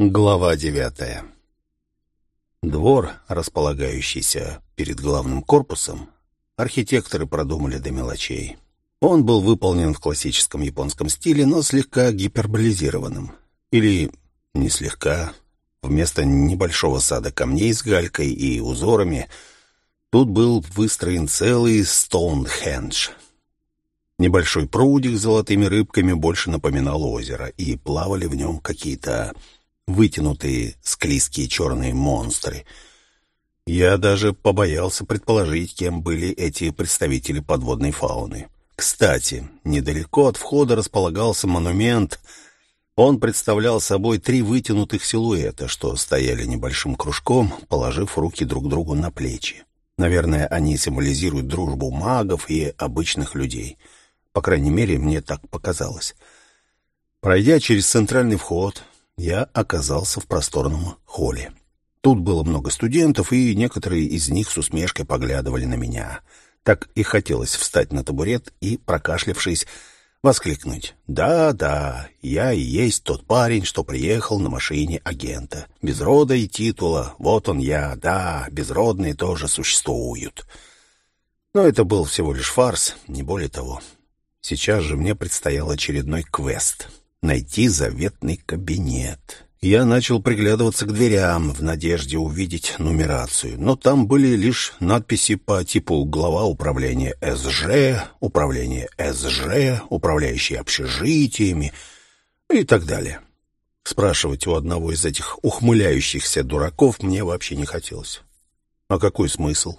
Глава девятая. Двор, располагающийся перед главным корпусом, архитекторы продумали до мелочей. Он был выполнен в классическом японском стиле, но слегка гиперболизированным. Или не слегка. Вместо небольшого сада камней с галькой и узорами тут был выстроен целый Стоунхендж. Небольшой прудик с золотыми рыбками больше напоминал озеро, и плавали в нем какие-то вытянутые склизкие черные монстры. Я даже побоялся предположить, кем были эти представители подводной фауны. Кстати, недалеко от входа располагался монумент. Он представлял собой три вытянутых силуэта, что стояли небольшим кружком, положив руки друг другу на плечи. Наверное, они символизируют дружбу магов и обычных людей. По крайней мере, мне так показалось. Пройдя через центральный вход, я оказался в просторном холле. Тут было много студентов, и некоторые из них с усмешкой поглядывали на меня. Так и хотелось встать на табурет и, прокашлявшись, воскликнуть. «Да, да, я и есть тот парень, что приехал на машине агента. Без рода и титула, вот он я, да, безродные тоже существуют». Но это был всего лишь фарс, не более того. Сейчас же мне предстоял очередной квест — найти заветный кабинет. Я начал приглядываться к дверям в надежде увидеть нумерацию, но там были лишь надписи по типу «Глава управления СЖ», «Управление СЖ», «Управляющий общежитиями» и так далее. Спрашивать у одного из этих ухмыляющихся дураков мне вообще не хотелось. А какой смысл?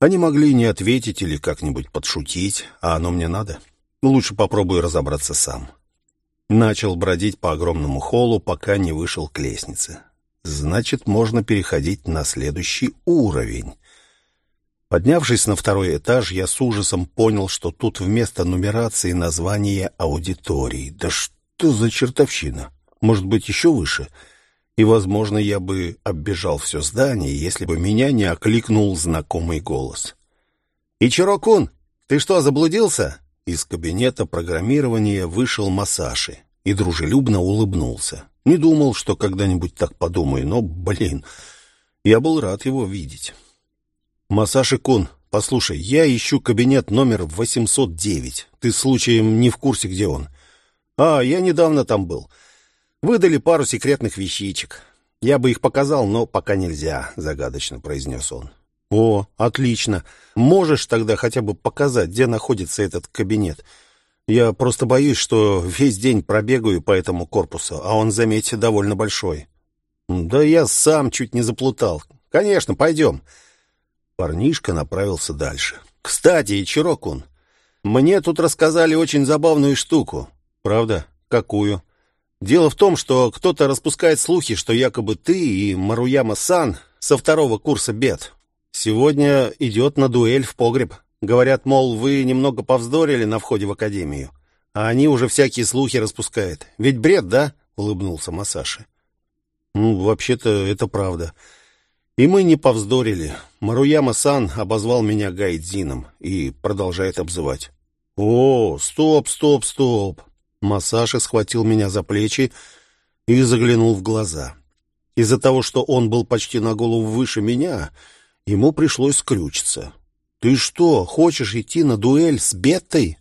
Они могли не ответить или как-нибудь подшутить, а оно мне надо. Лучше попробую разобраться сам. Начал бродить по огромному холлу, пока не вышел к лестнице. Значит, можно переходить на следующий уровень. Поднявшись на второй этаж, я с ужасом понял, что тут вместо нумерации название аудитории. Да что за чертовщина? Может быть, еще выше? И, возможно, я бы оббежал все здание, если бы меня не окликнул знакомый голос. «Ичиро-кун, ты что, заблудился?» Из кабинета программирования вышел Масаши и дружелюбно улыбнулся. Не думал, что когда-нибудь так подумаю, но, блин, я был рад его видеть. «Масаши Кун, послушай, я ищу кабинет номер 809. Ты случаем не в курсе, где он?» «А, я недавно там был. Выдали пару секретных вещичек. Я бы их показал, но пока нельзя», — загадочно произнес он. «О, отлично. Можешь тогда хотя бы показать, где находится этот кабинет? Я просто боюсь, что весь день пробегаю по этому корпусу, а он, заметьте, довольно большой». «Да я сам чуть не заплутал. Конечно, пойдем». Парнишка направился дальше. «Кстати, Ичирокун, мне тут рассказали очень забавную штуку». «Правда? Какую?» «Дело в том, что кто-то распускает слухи, что якобы ты и Маруяма-сан со второго курса бед Сегодня идет на дуэль в погреб. Говорят, мол, вы немного повздорили на входе в академию. А они уже всякие слухи распускают. Ведь бред, да? Улыбнулся Масаши. Ну, вообще-то это правда. И мы не повздорили. Маруяма-сан обозвал меня гайдзином и продолжает обзывать. О, стоп, стоп, стоп. Масаши схватил меня за плечи и заглянул в глаза. Из-за того, что он был почти на голову выше меня, Ему пришлось скрючиться. «Ты что, хочешь идти на дуэль с Беттой?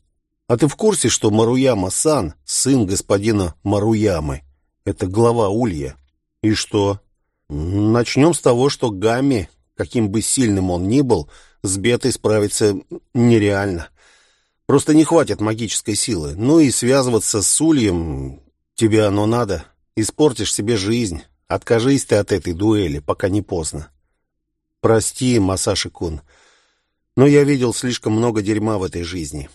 А ты в курсе, что Маруяма-сан, сын господина Маруямы? Это глава Улья. И что? Начнем с того, что Гамми, каким бы сильным он ни был, с Бетой справиться нереально. Просто не хватит магической силы. Ну и связываться с Ульем тебе оно надо. Испортишь себе жизнь. Откажись ты от этой дуэли, пока не поздно. «Прости, Масаши-кун, но я видел слишком много дерьма в этой жизни.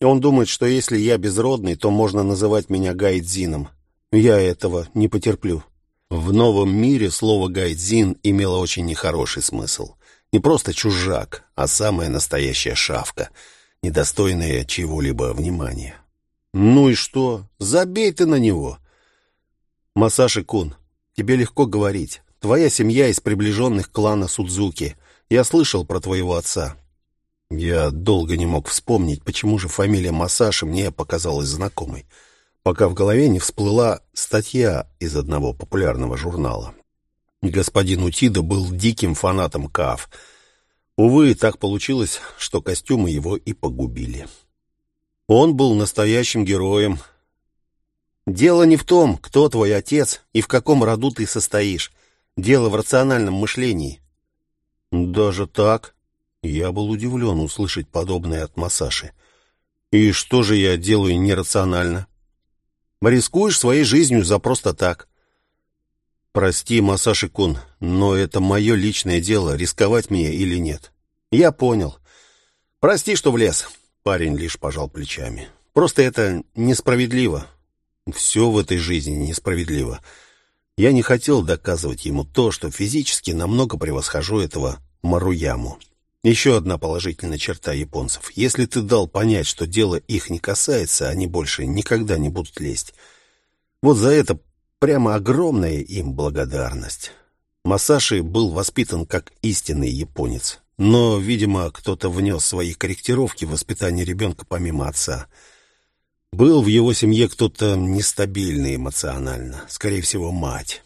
Он думает, что если я безродный, то можно называть меня гайдзином. Я этого не потерплю». В новом мире слово «гайдзин» имело очень нехороший смысл. Не просто чужак, а самая настоящая шавка, недостойная чего-либо внимания. «Ну и что? Забей ты на него!» «Масаши-кун, тебе легко говорить. Твоя семья из приближенных клана Судзуки. Я слышал про твоего отца». Я долго не мог вспомнить, почему же фамилия Масаши мне показалась знакомой. пока в голове не всплыла статья из одного популярного журнала. Господин Утида был диким фанатом КАФ. Увы, так получилось, что костюмы его и погубили. Он был настоящим героем. Дело не в том, кто твой отец и в каком роду ты состоишь. Дело в рациональном мышлении. Даже так? Я был удивлен услышать подобное от Масаши. И что же я делаю нерационально? Рискуешь своей жизнью за просто так. «Прости, Масаши-кун, но это мое личное дело, рисковать мне или нет». «Я понял. Прости, что влез». Парень лишь пожал плечами. «Просто это несправедливо. Все в этой жизни несправедливо. Я не хотел доказывать ему то, что физически намного превосхожу этого Маруяму. Еще одна положительная черта японцев. Если ты дал понять, что дело их не касается, они больше никогда не будут лезть. Вот за это Прямо огромная им благодарность. Масаши был воспитан как истинный японец. Но, видимо, кто-то внес свои корректировки в воспитание ребенка помимо отца. Был в его семье кто-то нестабильный эмоционально, скорее всего, мать.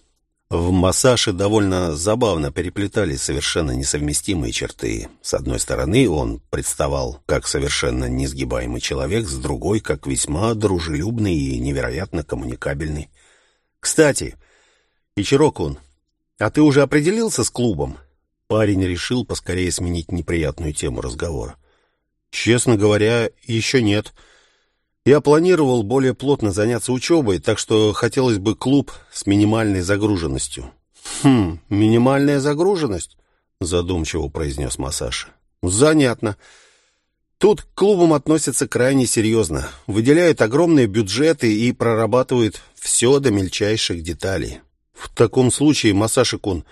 В Масаше довольно забавно переплетались совершенно несовместимые черты. С одной стороны, он представал как совершенно несгибаемый человек, с другой, как весьма дружелюбный и невероятно коммуникабельный. «Кстати, Ичирокун, а ты уже определился с клубом?» Парень решил поскорее сменить неприятную тему разговора. «Честно говоря, еще нет. Я планировал более плотно заняться учебой, так что хотелось бы клуб с минимальной загруженностью». «Хм, минимальная загруженность?» — задумчиво произнес Масаша. «Занятно. Тут к клубам относятся крайне серьезно. Выделяют огромные бюджеты и прорабатывают все до мельчайших деталей. В таком случае, Масаши-кун,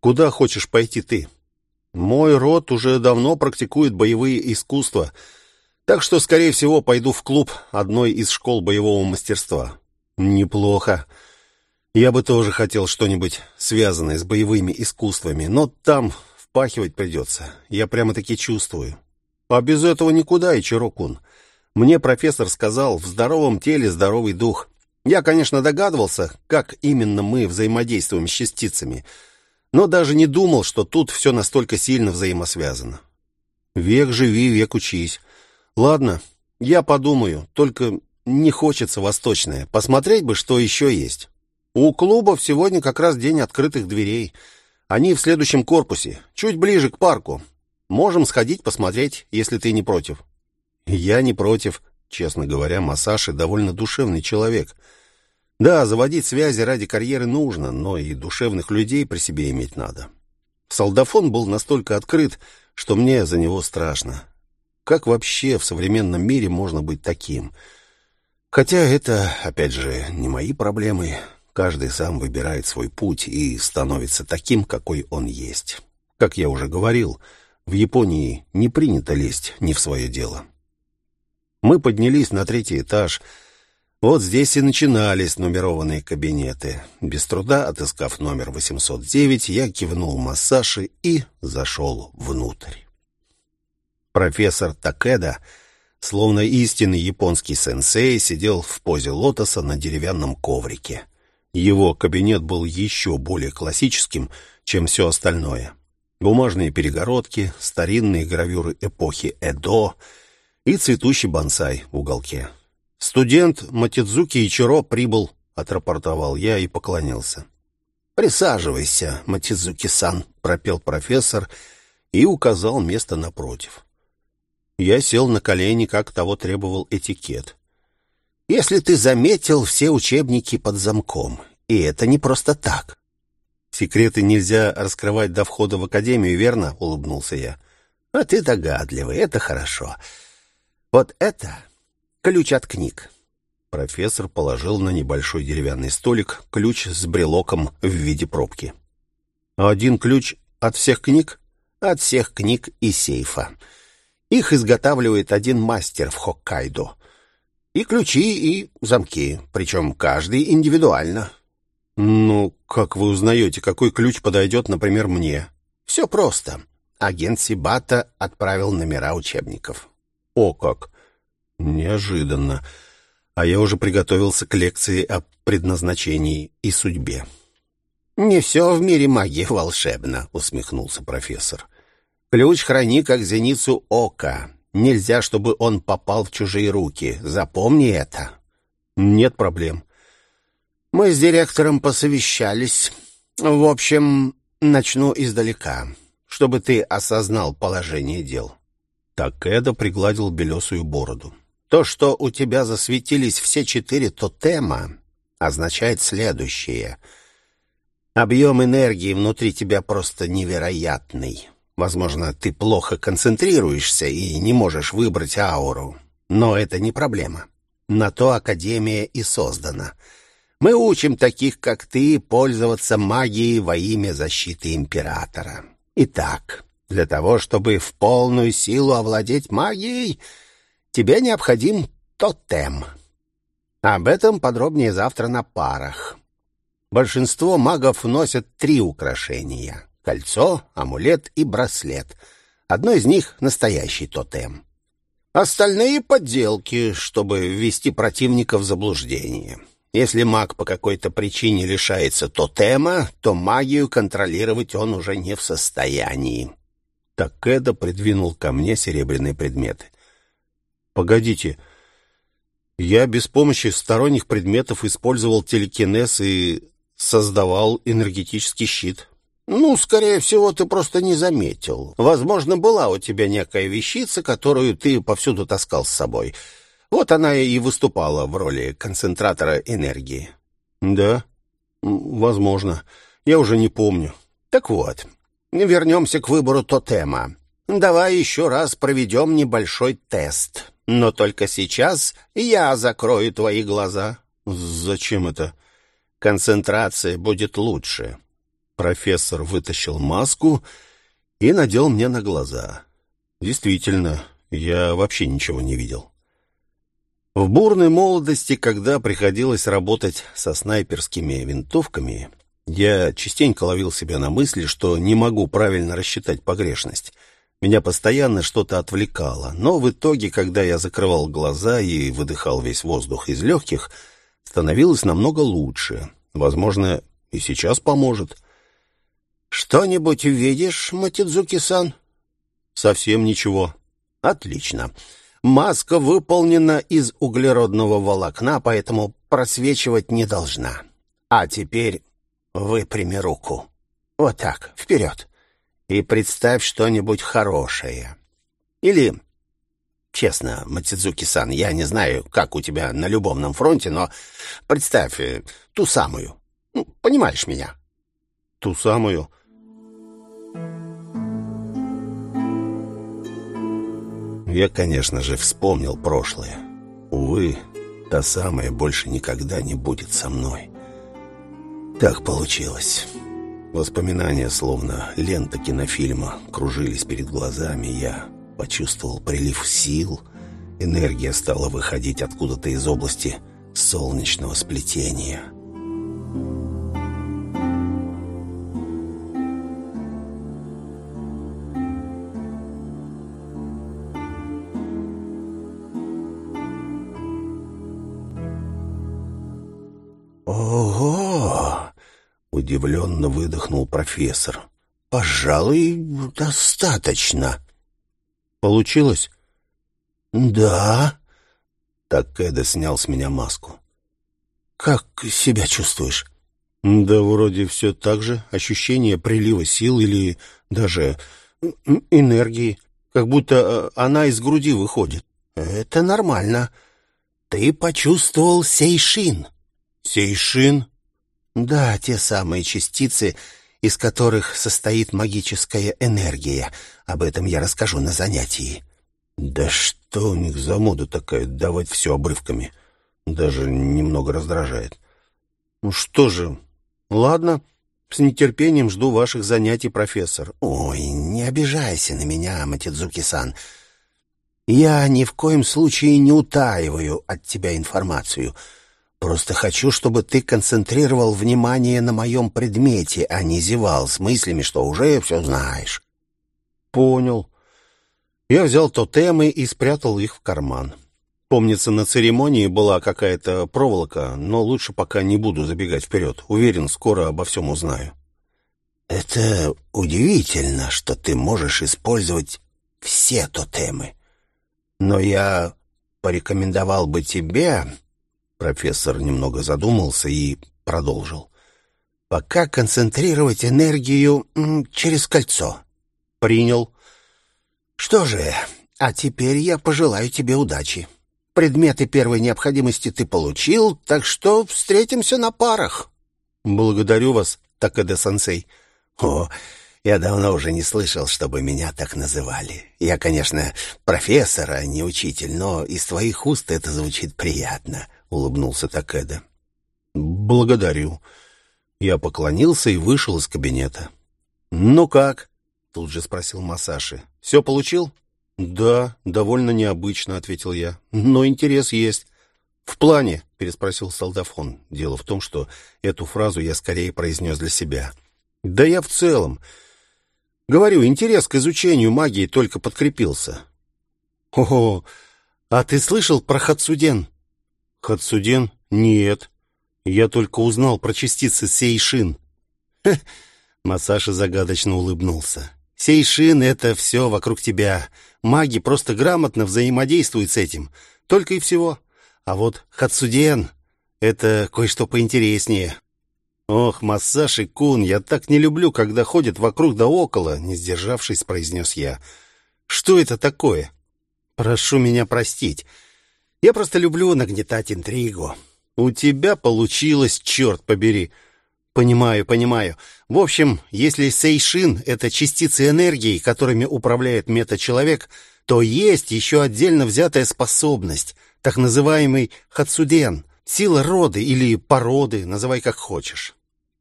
куда хочешь пойти ты? Мой род уже давно практикует боевые искусства, так что, скорее всего, пойду в клуб одной из школ боевого мастерства. Неплохо. Я бы тоже хотел что-нибудь связанное с боевыми искусствами, но там впахивать придется. Я прямо-таки чувствую. А без этого никуда, Ичирокун. Мне профессор сказал, в здоровом теле здоровый дух. Я, конечно, догадывался, как именно мы взаимодействуем с частицами, но даже не думал, что тут все настолько сильно взаимосвязано. Век живи, век учись. Ладно, я подумаю, только не хочется восточное. Посмотреть бы, что еще есть. У клубов сегодня как раз день открытых дверей. Они в следующем корпусе, чуть ближе к парку. Можем сходить посмотреть, если ты не против. Я не против. Честно говоря, Масаши довольно душевный человек. Да, заводить связи ради карьеры нужно, но и душевных людей при себе иметь надо. Солдафон был настолько открыт, что мне за него страшно. Как вообще в современном мире можно быть таким? Хотя это, опять же, не мои проблемы. Каждый сам выбирает свой путь и становится таким, какой он есть. Как я уже говорил, в Японии не принято лезть не в свое дело. Мы поднялись на третий этаж. Вот здесь и начинались нумерованные кабинеты. Без труда отыскав номер 809, я кивнул массаши и зашел внутрь. Профессор Такеда, словно истинный японский сенсей, сидел в позе лотоса на деревянном коврике. Его кабинет был еще более классическим, чем все остальное. Бумажные перегородки, старинные гравюры эпохи Эдо — и цветущий бонсай в уголке. «Студент Матидзуки Ичиро прибыл», — отрапортовал я и поклонился. «Присаживайся, Матидзуки-сан», — пропел профессор и указал место напротив. Я сел на колени, как того требовал этикет. «Если ты заметил, все учебники под замком, и это не просто так». «Секреты нельзя раскрывать до входа в академию, верно?» — улыбнулся я. «А ты догадливый, это хорошо. Вот это ключ от книг. Профессор положил на небольшой деревянный столик ключ с брелоком в виде пробки. Один ключ от всех книг? От всех книг и сейфа. Их изготавливает один мастер в Хоккайдо. И ключи, и замки, причем каждый индивидуально. Ну, как вы узнаете, какой ключ подойдет, например, мне? Все просто. Агент Сибата отправил номера учебников. О как! Неожиданно. а я уже приготовился к лекции о предназначении и судьбе. «Не все в мире магии волшебно», — усмехнулся профессор. «Ключ храни как зеницу ока. Нельзя, чтобы он попал в чужие руки. Запомни это». «Нет проблем». «Мы с директором посовещались. В общем, начну издалека, чтобы ты осознал положение дел». Так Эда пригладил белесую бороду. То, что у тебя засветились все четыре тотема, означает следующее. Объем энергии внутри тебя просто невероятный. Возможно, ты плохо концентрируешься и не можешь выбрать ауру. Но это не проблема. На то Академия и создана. Мы учим таких, как ты, пользоваться магией во имя защиты Императора. Итак, для того, чтобы в полную силу овладеть магией, тебе необходим тотем. Об этом подробнее завтра на парах. Большинство магов носят три украшения — кольцо, амулет и браслет. Одно из них — настоящий тотем. Остальные — подделки, чтобы ввести противника в заблуждение. Если маг по какой-то причине лишается тотема, то магию контролировать он уже не в состоянии. Такеда придвинул ко мне серебряные предметы. «Погодите, я без помощи сторонних предметов использовал телекинез и создавал энергетический щит». «Ну, скорее всего, ты просто не заметил. Возможно, была у тебя некая вещица, которую ты повсюду таскал с собой. Вот она и выступала в роли концентратора энергии». «Да, возможно. Я уже не помню». «Так вот, Вернемся к выбору тотема. Давай еще раз проведем небольшой тест. Но только сейчас я закрою твои глаза. Зачем это? Концентрация будет лучше. Профессор вытащил маску и надел мне на глаза. Действительно, я вообще ничего не видел. В бурной молодости, когда приходилось работать со снайперскими винтовками, я частенько ловил себя на мысли, что не могу правильно рассчитать погрешность. Меня постоянно что-то отвлекало, но в итоге, когда я закрывал глаза и выдыхал весь воздух из легких, становилось намного лучше. Возможно, и сейчас поможет. «Что-нибудь видишь, Матидзуки-сан?» «Совсем ничего». «Отлично. Маска выполнена из углеродного волокна, поэтому просвечивать не должна. А теперь Выпрями руку. Вот так, вперед. И представь что-нибудь хорошее. Или, честно, Матидзуки-сан, я не знаю, как у тебя на любовном фронте, но представь э, ту самую. Ну, понимаешь меня? Ту самую? Я, конечно же, вспомнил прошлое. Увы, та самая больше никогда не будет со мной. Так получилось. Воспоминания, словно лента кинофильма, кружились перед глазами. Я почувствовал прилив сил. Энергия стала выходить откуда-то из области солнечного сплетения. Удивленно выдохнул профессор. «Пожалуй, достаточно». «Получилось?» «Да». Так Эда снял с меня маску. «Как себя чувствуешь?» «Да вроде все так же. Ощущение прилива сил или даже энергии. Как будто э, она из груди выходит». «Это нормально. Ты почувствовал сейшин». «Сейшин?» Да, те самые частицы, из которых состоит магическая энергия. Об этом я расскажу на занятии. Да что у них за мода такая, давать все обрывками? Даже немного раздражает. Ну что же, ладно, с нетерпением жду ваших занятий, профессор. Ой, не обижайся на меня, Матидзуки-сан. Я ни в коем случае не утаиваю от тебя информацию — Просто хочу, чтобы ты концентрировал внимание на моем предмете, а не зевал с мыслями, что уже все знаешь». «Понял». Я взял тотемы и спрятал их в карман. Помнится, на церемонии была какая-то проволока, но лучше пока не буду забегать вперед. Уверен, скоро обо всем узнаю. «Это удивительно, что ты можешь использовать все тотемы. Но я порекомендовал бы тебе...» Профессор немного задумался и продолжил. «Пока концентрировать энергию через кольцо». «Принял». «Что же, а теперь я пожелаю тебе удачи. Предметы первой необходимости ты получил, так что встретимся на парах». «Благодарю вас, Такеда-сенсей». «О, я давно уже не слышал, чтобы меня так называли. Я, конечно, профессор, а не учитель, но из твоих уст это звучит приятно», — улыбнулся Такеда. «Благодарю». Я поклонился и вышел из кабинета. «Ну как?» — тут же спросил Масаши. «Все получил?» «Да, довольно необычно», — ответил я. «Но интерес есть». «В плане?» — переспросил солдафон. Дело в том, что эту фразу я скорее произнес для себя. «Да я в целом. Говорю, интерес к изучению магии только подкрепился». «Ого! А ты слышал про Хацуден?» «Хацуден? Нет. Я только узнал про частицы Сейшин». Масаша загадочно улыбнулся. «Сейшин — это все вокруг тебя. Маги просто грамотно взаимодействуют с этим. Только и всего. А вот Хацуден — это кое-что поинтереснее. Ох, Масаши Кун, я так не люблю, когда ходят вокруг да около, не сдержавшись, произнес я. Что это такое? Прошу меня простить. Я просто люблю нагнетать интригу. У тебя получилось, черт побери. Понимаю, понимаю. В общем, если сейшин — это частицы энергии, которыми управляет мета-человек, то есть еще отдельно взятая способность, так называемый хацуден, сила роды или породы, называй как хочешь.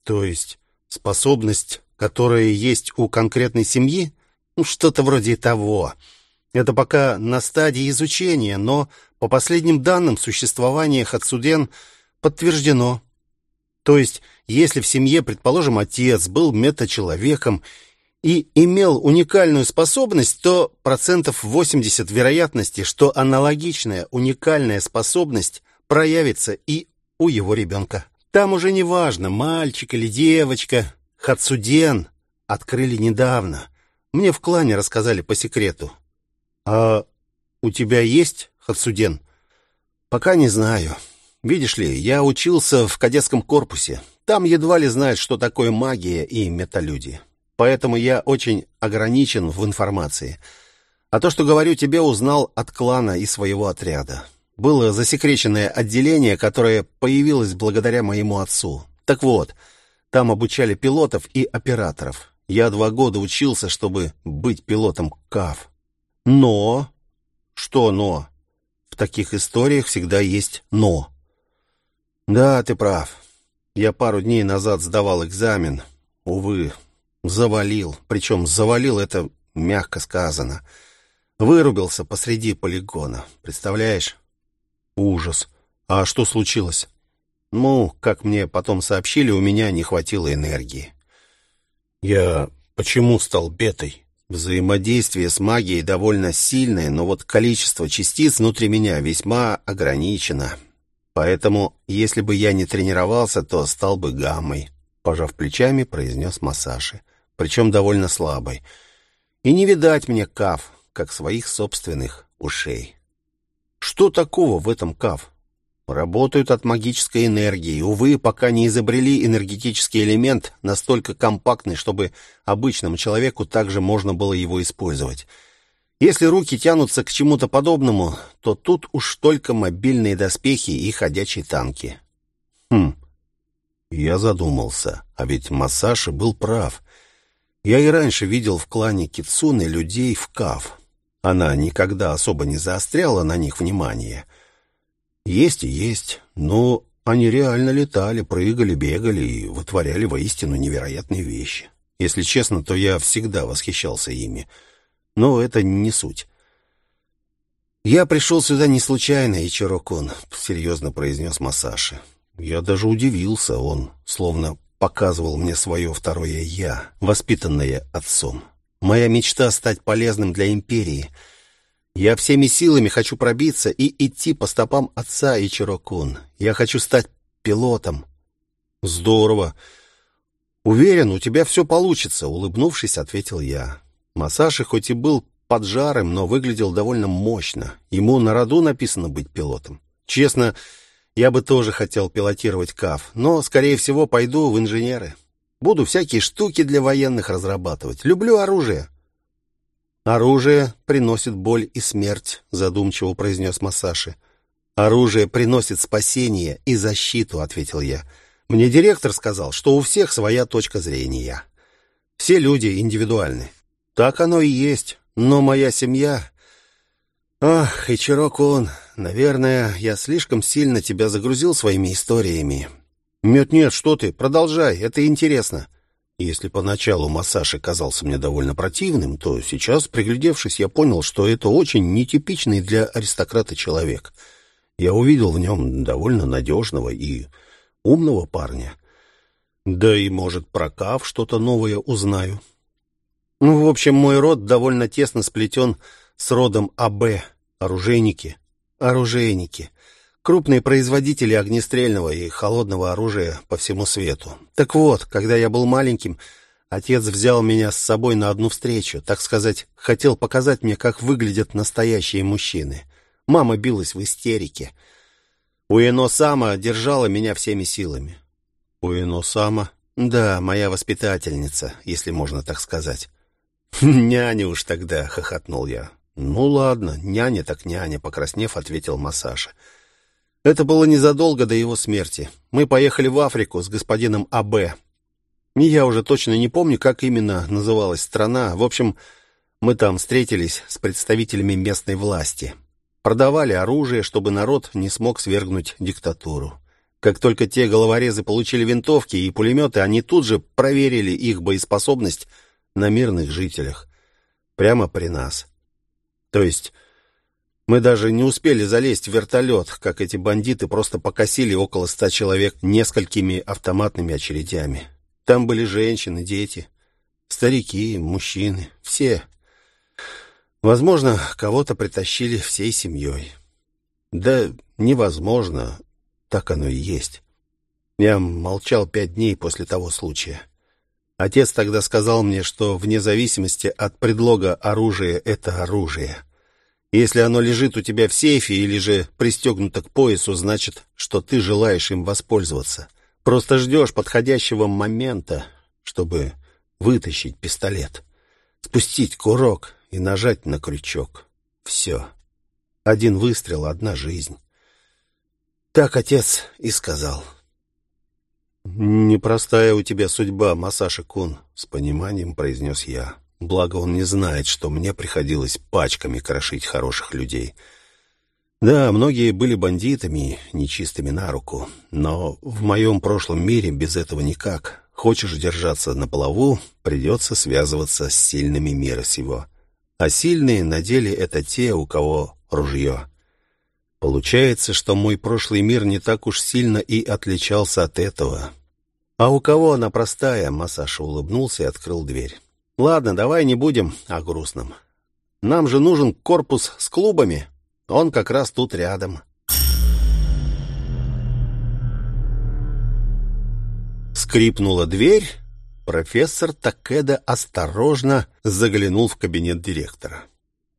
То есть способность, которая есть у конкретной семьи? Ну, что-то вроде того. Это пока на стадии изучения, но по последним данным существование хацуден подтверждено. То есть, если в семье, предположим, отец был метачеловеком и имел уникальную способность, то процентов 80 вероятности, что аналогичная уникальная способность проявится и у его ребенка. Там уже не важно, мальчик или девочка. Хацуден открыли недавно. Мне в клане рассказали по секрету. А у тебя есть Хацуден? Пока не знаю. Видишь ли, я учился в кадетском корпусе. Там едва ли знают, что такое магия и металюди. Поэтому я очень ограничен в информации. А то, что говорю тебе, узнал от клана и своего отряда. Было засекреченное отделение, которое появилось благодаря моему отцу. Так вот, там обучали пилотов и операторов. Я два года учился, чтобы быть пилотом КАФ. Но... Что но? Таких историях всегда есть «но». «Да, ты прав. Я пару дней назад сдавал экзамен. Увы, завалил. Причем завалил это мягко сказано. Вырубился посреди полигона. Представляешь?» «Ужас. А что случилось?» «Ну, как мне потом сообщили, у меня не хватило энергии». «Я почему стал бетой?» Взаимодействие с магией довольно сильное, но вот количество частиц внутри меня весьма ограничено. Поэтому, если бы я не тренировался, то стал бы гаммой, пожав плечами, произнес Масаши, причем довольно слабой. И не видать мне каф, как своих собственных ушей. Что такого в этом каф? Работают от магической энергии. Увы, пока не изобрели энергетический элемент настолько компактный, чтобы обычному человеку также можно было его использовать. Если руки тянутся к чему-то подобному, то тут уж только мобильные доспехи и ходячие танки. Хм. Я задумался, а ведь Масаши был прав. Я и раньше видел в клане Кицуны людей в каф. Она никогда особо не заостряла на них внимание. Есть и есть, но они реально летали, прыгали, бегали и вытворяли воистину невероятные вещи. Если честно, то я всегда восхищался ими — но это не суть. «Я пришел сюда не случайно, Ичиро-кун», — серьезно произнес Масаши. Я даже удивился, он словно показывал мне свое второе «я», воспитанное отцом. Моя мечта стать полезным для империи. Я всеми силами хочу пробиться и идти по стопам отца и Чирокун. Я хочу стать пилотом. Здорово. Уверен, у тебя все получится, улыбнувшись, ответил я. Масаши хоть и был поджарым, но выглядел довольно мощно. Ему на роду написано быть пилотом. Честно, я бы тоже хотел пилотировать КАФ, но, скорее всего, пойду в инженеры. Буду всякие штуки для военных разрабатывать. Люблю оружие. «Оружие приносит боль и смерть», — задумчиво произнес Масаши. «Оружие приносит спасение и защиту», — ответил я. «Мне директор сказал, что у всех своя точка зрения. Все люди индивидуальны. Так оно и есть. Но моя семья... Ах, Ичирок-он, наверное, я слишком сильно тебя загрузил своими историями. Нет-нет, что ты, продолжай, это интересно». Если поначалу Масаши казался мне довольно противным, то сейчас, приглядевшись, я понял, что это очень нетипичный для аристократа человек. Я увидел в нем довольно надежного и умного парня. Да и, может, про Кав что-то новое узнаю. Ну, в общем, мой род довольно тесно сплетен с родом АБ, оружейники. Оружейники крупные производители огнестрельного и холодного оружия по всему свету. Так вот, когда я был маленьким, отец взял меня с собой на одну встречу, так сказать, хотел показать мне, как выглядят настоящие мужчины. Мама билась в истерике. Уэно-сама держала меня всеми силами. Уэно-сама? Да, моя воспитательница, если можно так сказать. «Няня уж тогда», — хохотнул я. «Ну ладно, няня так няня», — покраснев, ответил Масаша. Это было незадолго до его смерти. Мы поехали в Африку с господином А.Б. Я уже точно не помню, как именно называлась страна. В общем, мы там встретились с представителями местной власти. Продавали оружие, чтобы народ не смог свергнуть диктатуру. Как только те головорезы получили винтовки и пулеметы, они тут же проверили их боеспособность на мирных жителях. Прямо при нас. То есть мы даже не успели залезть в вертолет, как эти бандиты просто покосили около ста человек несколькими автоматными очередями. Там были женщины, дети, старики, мужчины, все. Возможно, кого-то притащили всей семьей. Да невозможно, так оно и есть. Я молчал пять дней после того случая. Отец тогда сказал мне, что вне зависимости от предлога оружие — это оружие — если оно лежит у тебя в сейфе или же пристегнуто к поясу, значит, что ты желаешь им воспользоваться. Просто ждешь подходящего момента, чтобы вытащить пистолет, спустить курок и нажать на крючок. Все. Один выстрел, одна жизнь. Так отец и сказал. «Непростая у тебя судьба, Масаша Кун», — с пониманием произнес я. Благо он не знает, что мне приходилось пачками крошить хороших людей. Да, многие были бандитами, нечистыми на руку, но в моем прошлом мире без этого никак. Хочешь держаться на плаву, придется связываться с сильными мира сего. А сильные на деле это те, у кого ружье. Получается, что мой прошлый мир не так уж сильно и отличался от этого. А у кого она простая, Масаша улыбнулся и открыл дверь. Ладно, давай не будем о грустном. Нам же нужен корпус с клубами. Он как раз тут рядом. Скрипнула дверь. Профессор Такеда осторожно заглянул в кабинет директора.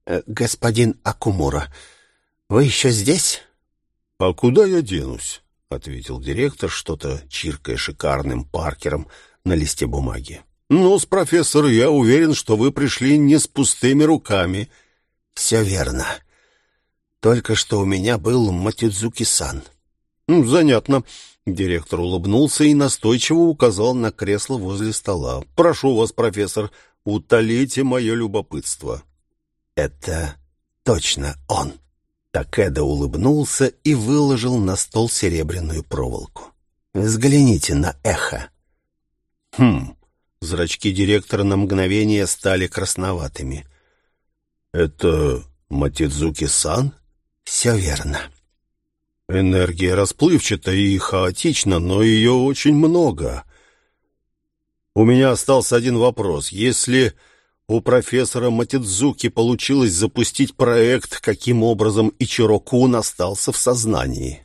«Э, «Господин Акумура, вы еще здесь?» «А куда я денусь?» — ответил директор, что-то чиркая шикарным паркером на листе бумаги. «Ну-с, профессор, я уверен, что вы пришли не с пустыми руками». «Все верно. Только что у меня был Матидзуки-сан». «Занятно». Директор улыбнулся и настойчиво указал на кресло возле стола. «Прошу вас, профессор, утолите мое любопытство». «Это точно он». Такеда улыбнулся и выложил на стол серебряную проволоку. «Взгляните на эхо». «Хм, Зрачки директора на мгновение стали красноватыми. «Это Матидзуки-сан?» «Все верно». «Энергия расплывчата и хаотична, но ее очень много. У меня остался один вопрос. Если У профессора Матидзуки получилось запустить проект, каким образом Ичиро-кун остался в сознании.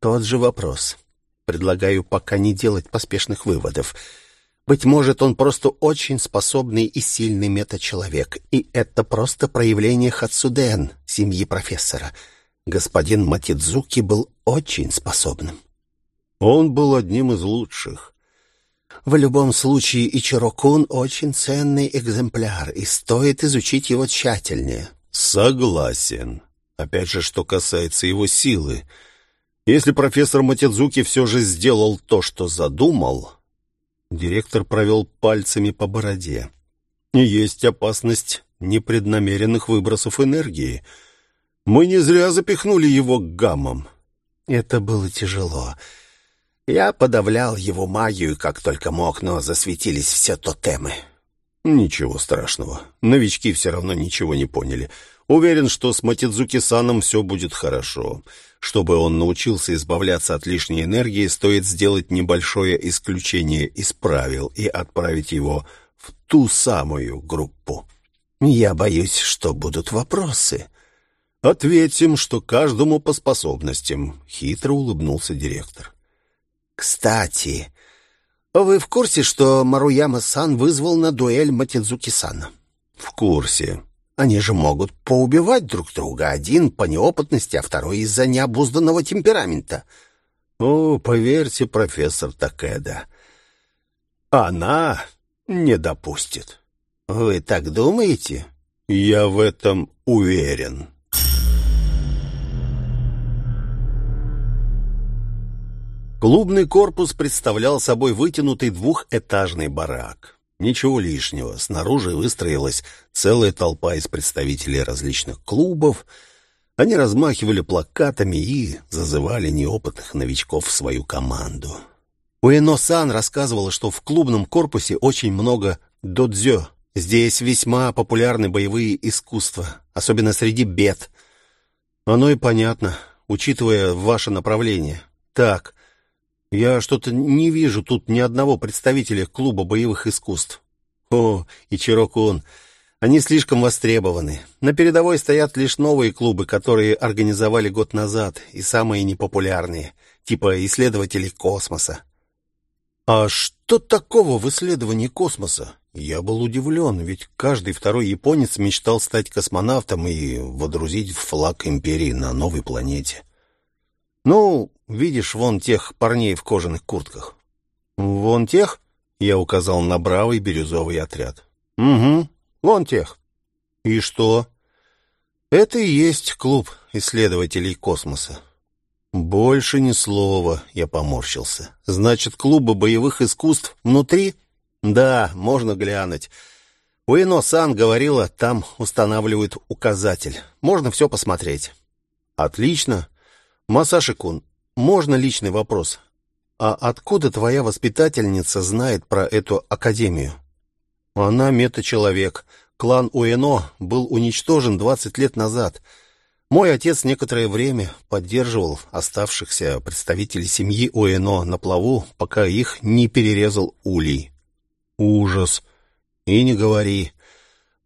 Тот же вопрос. Предлагаю пока не делать поспешных выводов. Быть может, он просто очень способный и сильный метачеловек, и это просто проявление Хацуден, семьи профессора. Господин Матидзуки был очень способным. Он был одним из лучших. В любом случае, Ичирокун очень ценный экземпляр, и стоит изучить его тщательнее. Согласен. Опять же, что касается его силы. Если профессор Матидзуки все же сделал то, что задумал... Директор провел пальцами по бороде. Есть опасность непреднамеренных выбросов энергии. Мы не зря запихнули его к гаммам. Это было тяжело. Я подавлял его магию, как только мог, но засветились все тотемы. Ничего страшного. Новички все равно ничего не поняли. Уверен, что с Матидзуки-саном все будет хорошо. Чтобы он научился избавляться от лишней энергии, стоит сделать небольшое исключение из правил и отправить его в ту самую группу. Я боюсь, что будут вопросы. Ответим, что каждому по способностям, хитро улыбнулся директор. «Кстати, вы в курсе, что Маруяма-сан вызвал на дуэль Матидзуки-сана?» «В курсе. Они же могут поубивать друг друга, один по неопытности, а второй из-за необузданного темперамента». «О, поверьте, профессор Такеда, она не допустит». «Вы так думаете?» «Я в этом уверен». Клубный корпус представлял собой вытянутый двухэтажный барак. Ничего лишнего. Снаружи выстроилась целая толпа из представителей различных клубов. Они размахивали плакатами и зазывали неопытных новичков в свою команду. Уэно-сан рассказывала, что в клубном корпусе очень много додзё. Здесь весьма популярны боевые искусства, особенно среди бед. Оно и понятно, учитывая ваше направление. Так, я что-то не вижу тут ни одного представителя клуба боевых искусств. О, и Чирокун. Они слишком востребованы. На передовой стоят лишь новые клубы, которые организовали год назад, и самые непопулярные, типа исследователей космоса. А что такого в исследовании космоса? Я был удивлен, ведь каждый второй японец мечтал стать космонавтом и водрузить флаг империи на новой планете. Ну, Видишь вон тех парней в кожаных куртках?» «Вон тех?» — я указал на бравый бирюзовый отряд. «Угу, вон тех». «И что?» «Это и есть клуб исследователей космоса». «Больше ни слова», — я поморщился. «Значит, клуба боевых искусств внутри?» «Да, можно глянуть». Уэно-сан говорила, там устанавливают указатель. Можно все посмотреть. «Отлично. Масаши-кун, можно личный вопрос? А откуда твоя воспитательница знает про эту академию? Она мета-человек. Клан Уэно был уничтожен 20 лет назад. Мой отец некоторое время поддерживал оставшихся представителей семьи Уэно на плаву, пока их не перерезал улей. Ужас. И не говори.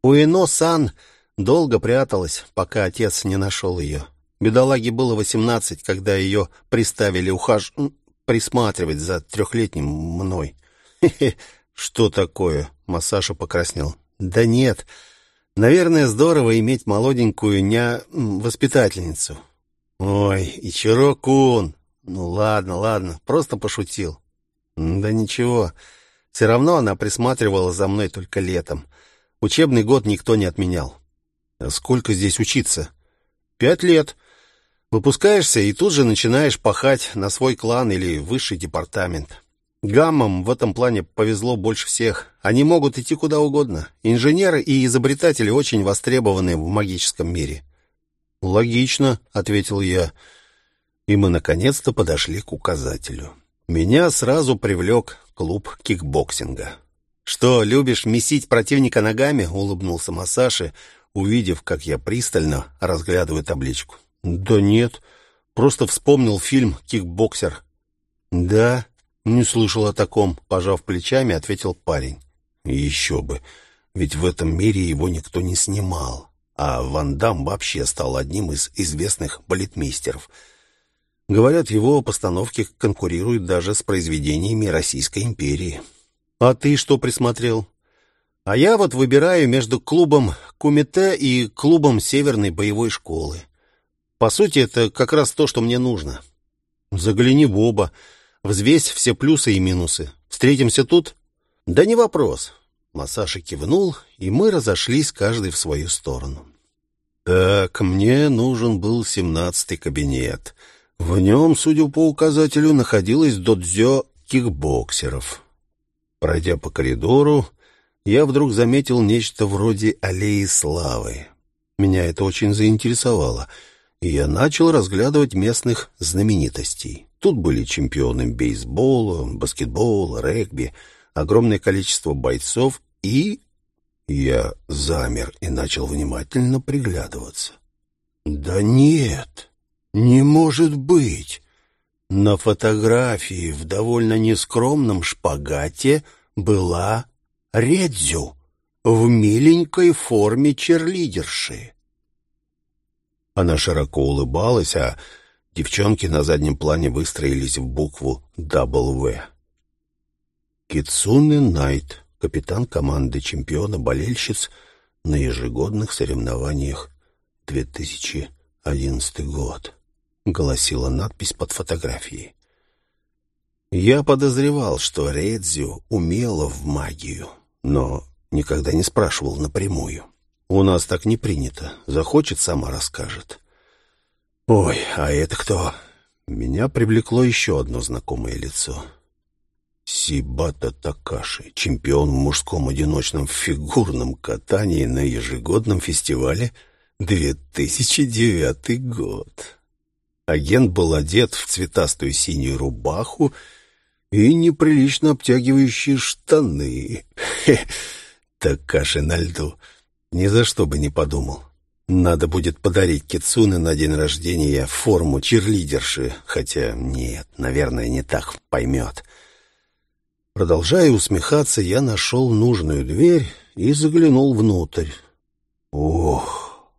Уэно-сан долго пряталась, пока отец не нашел ее. Бедолаге было восемнадцать, когда ее приставили ухаж... присматривать за трехлетним мной. Что такое? Массаша покраснел. Да нет, наверное, здорово иметь молоденькую ня... воспитательницу. Ой, Ичиро-кун. Ну ладно, ладно, просто пошутил. Да ничего, все равно она присматривала за мной только летом. Учебный год никто не отменял. А сколько здесь учиться? Пять лет. Выпускаешься и тут же начинаешь пахать на свой клан или высший департамент. Гаммам в этом плане повезло больше всех. Они могут идти куда угодно. Инженеры и изобретатели очень востребованы в магическом мире. «Логично», — ответил я. И мы наконец-то подошли к указателю. Меня сразу привлек клуб кикбоксинга. «Что, любишь месить противника ногами?» — улыбнулся Масаши, увидев, как я пристально разглядываю табличку. «Да нет, просто вспомнил фильм «Кикбоксер». «Да, не слышал о таком», — пожав плечами, ответил парень. «Еще бы. ведь в этом мире его никто не снимал, а Ван Дам вообще стал одним из известных балетмейстеров. Говорят, его постановки конкурируют даже с произведениями Российской империи. А ты что присмотрел? А я вот выбираю между клубом Кумите и клубом Северной боевой школы. По сути, это как раз то, что мне нужно. Загляни в оба, взвесь все плюсы и минусы. Встретимся тут? Да не вопрос. Масаша кивнул, и мы разошлись каждый в свою сторону. Так, мне нужен был семнадцатый кабинет. В нем, судя по указателю, находилось додзё кикбоксеров. Пройдя по коридору, я вдруг заметил нечто вроде аллеи славы. Меня это очень заинтересовало, и я начал разглядывать местных знаменитостей. Тут были чемпионы бейсбола, баскетбола, регби, огромное количество бойцов и... Я замер и начал внимательно приглядываться. «Да нет, не может быть!» На фотографии в довольно нескромном шпагате была Редзю в миленькой форме черлидерши. Она широко улыбалась, а девчонки на заднем плане выстроились в букву W. Кицуне Найт, капитан команды чемпиона болельщиц на ежегодных соревнованиях 2011 год, гласила надпись под фотографией. Я подозревал, что Редзю умела в магию но никогда не спрашивал напрямую. У нас так не принято. Захочет, сама расскажет. Ой, а это кто? Меня привлекло еще одно знакомое лицо. Сибата Такаши, чемпион в мужском одиночном фигурном катании на ежегодном фестивале 2009 год. Агент был одет в цветастую синюю рубаху и неприлично обтягивающие штаны. Хе, так каши на льду. Ни за что бы не подумал. Надо будет подарить Кицуне на день рождения форму черлидерши, хотя нет, наверное, не так поймет. Продолжая усмехаться, я нашел нужную дверь и заглянул внутрь. Ох!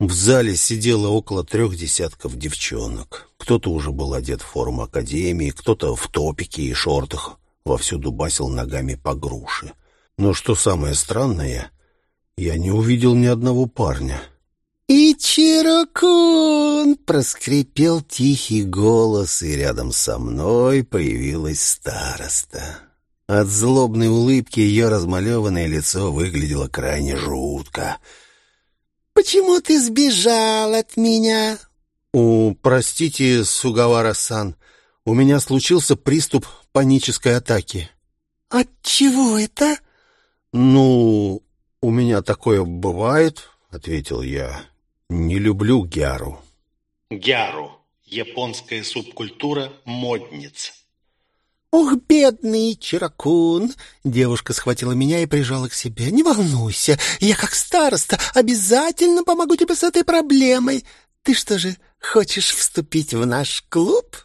В зале сидело около трех десятков девчонок. Кто-то уже был одет в форму академии, кто-то в топике и шортах, вовсю дубасил ногами по груши. Но что самое странное, я не увидел ни одного парня. «Ичиро-кун!» — проскрипел тихий голос, и рядом со мной появилась староста. От злобной улыбки ее размалеванное лицо выглядело крайне жутко — Почему ты сбежал от меня?» «О, простите, Сугавара-сан, у меня случился приступ панической атаки». «От чего это?» «Ну, у меня такое бывает», — ответил я. «Не люблю гяру». Гяру — японская субкультура модниц. «Ох, бедный Чиракун!» Девушка схватила меня и прижала к себе. «Не волнуйся, я как староста обязательно помогу тебе с этой проблемой. Ты что же, хочешь вступить в наш клуб?»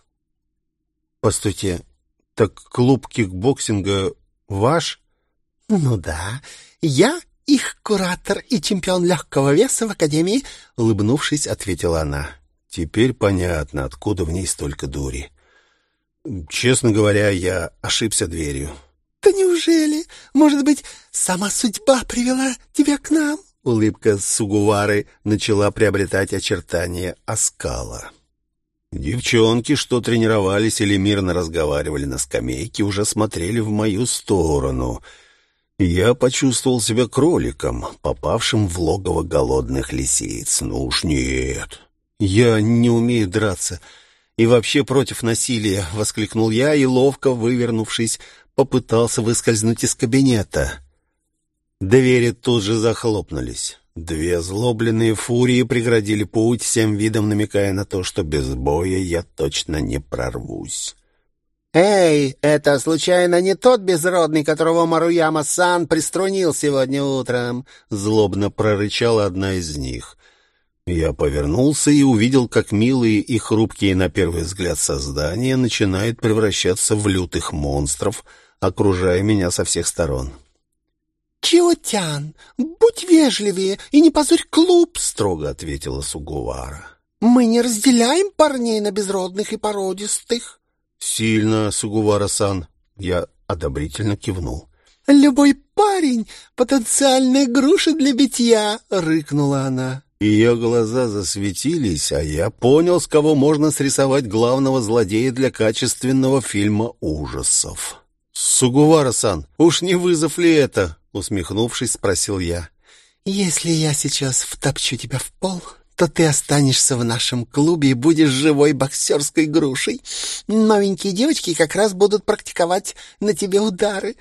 «Постойте, так клуб кикбоксинга ваш?» «Ну да, я их куратор и чемпион легкого веса в Академии», — улыбнувшись, ответила она. «Теперь понятно, откуда в ней столько дури». Честно говоря, я ошибся дверью. Да неужели? Может быть, сама судьба привела тебя к нам? Улыбка Сугувары начала приобретать очертания оскала. Девчонки, что тренировались или мирно разговаривали на скамейке, уже смотрели в мою сторону. Я почувствовал себя кроликом, попавшим в логово голодных лисиц. Ну уж нет. Я не умею драться и вообще против насилия!» — воскликнул я и, ловко вывернувшись, попытался выскользнуть из кабинета. Двери тут же захлопнулись. Две злобленные фурии преградили путь, всем видом намекая на то, что без боя я точно не прорвусь. «Эй, это случайно не тот безродный, которого Маруяма-сан приструнил сегодня утром?» — злобно прорычала одна из них. Я повернулся и увидел, как милые и хрупкие на первый взгляд создания начинают превращаться в лютых монстров, окружая меня со всех сторон. «Чиотян, будь вежливее и не позорь клуб», — строго ответила Сугувара. «Мы не разделяем парней на безродных и породистых». «Сильно, Сугувара-сан», — я одобрительно кивнул. «Любой парень — потенциальная груша для битья», — рыкнула она. Ее глаза засветились, а я понял, с кого можно срисовать главного злодея для качественного фильма ужасов. «Сугувара-сан, уж не вызов ли это?» — усмехнувшись, спросил я. «Если я сейчас втопчу тебя в пол, то ты останешься в нашем клубе и будешь живой боксерской грушей. Новенькие девочки как раз будут практиковать на тебе удары».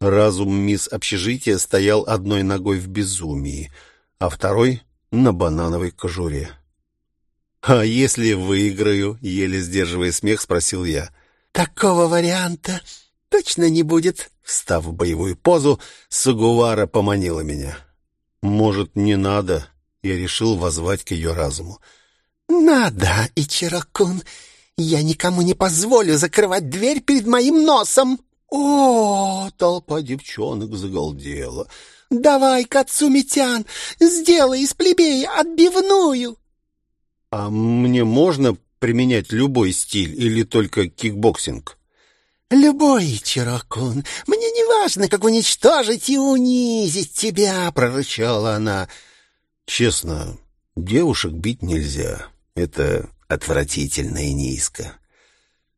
Разум мисс общежития стоял одной ногой в безумии, а второй — на банановой кожуре. «А если выиграю?» — еле сдерживая смех, спросил я. «Такого варианта точно не будет». Встав в боевую позу, Сугувара поманила меня. «Может, не надо?» Я решил воззвать к ее разуму. «Надо, Ичирокун. Я никому не позволю закрывать дверь перед моим носом!» «О!» — толпа девчонок загалдела. «Давай, Кацумитян, сделай из плебея отбивную!» «А мне можно применять любой стиль или только кикбоксинг?» «Любой, Чирокун, мне не важно, как уничтожить и унизить тебя!» — прорычала она. «Честно, девушек бить нельзя. Это отвратительно и низко.